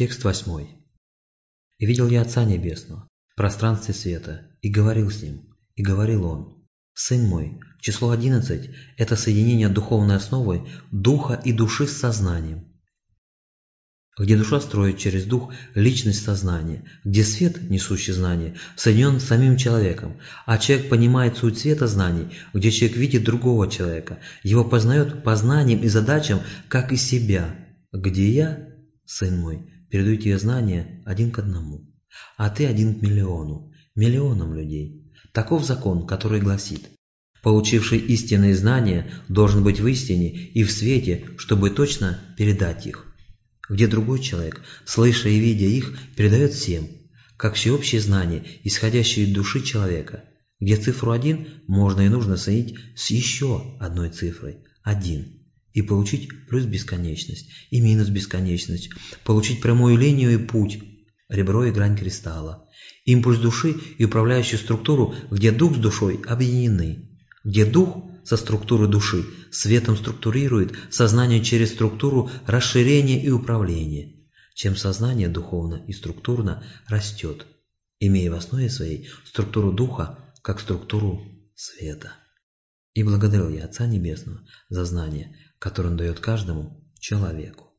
Текст восьмой. «И видел я Отца Небесного в пространстве света, и говорил с Ним, и говорил Он, «Сын мой, число одиннадцать – это соединение духовной основы духа и души с сознанием, где душа строит через дух личность сознания, где свет, несущий знание, соединен с самим человеком, а человек понимает суть света знаний, где человек видит другого человека, его познает познанием и задачам, как и себя, где я, сын мой, передаю тебе знания один к одному, а ты один к миллиону, миллионам людей. Таков закон, который гласит, получивший истинные знания должен быть в истине и в свете, чтобы точно передать их, где другой человек, слыша и видя их, передает всем, как всеобщее знание, исходящее из души человека, где цифру один можно и нужно соединить с еще одной цифрой – один – и получить плюс бесконечность и минус бесконечность, получить прямую линию и путь, ребро и грань кристалла, импульс души и управляющую структуру, где дух с душой объединены, где дух со структурой души светом структурирует сознание через структуру расширения и управления, чем сознание духовно и структурно растет, имея в основе своей структуру духа как структуру света. И благодарил я Отца Небесного за знание, который он дает каждому человеку.